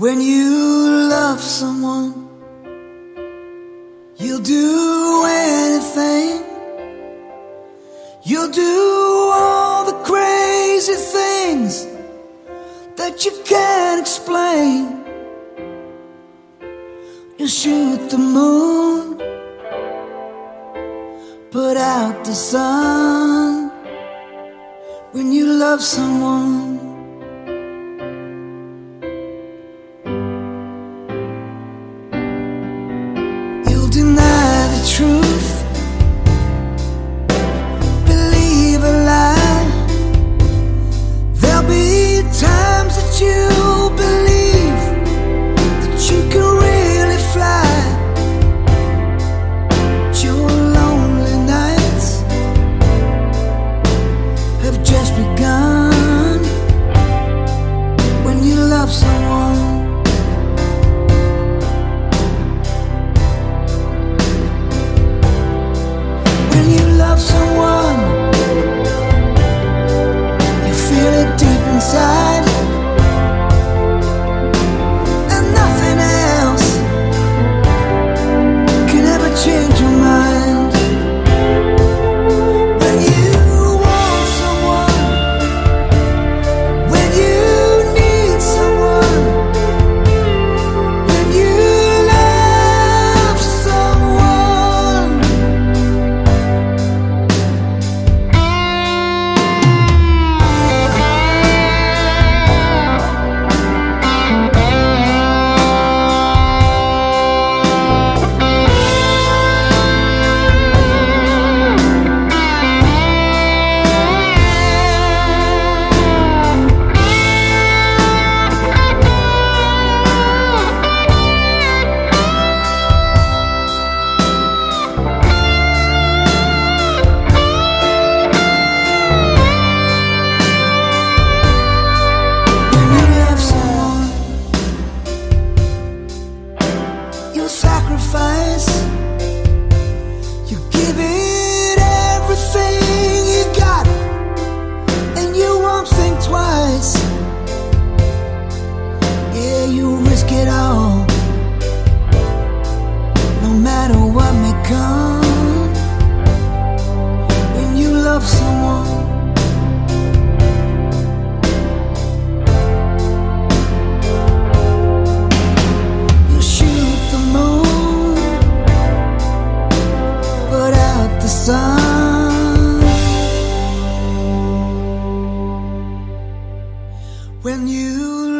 When you love someone, you'll do anything. You'll do all the crazy things that you can't explain. You'll shoot the moon, put out the sun. When you love someone, you when you love someone. You shoot the moon, out the sun. When you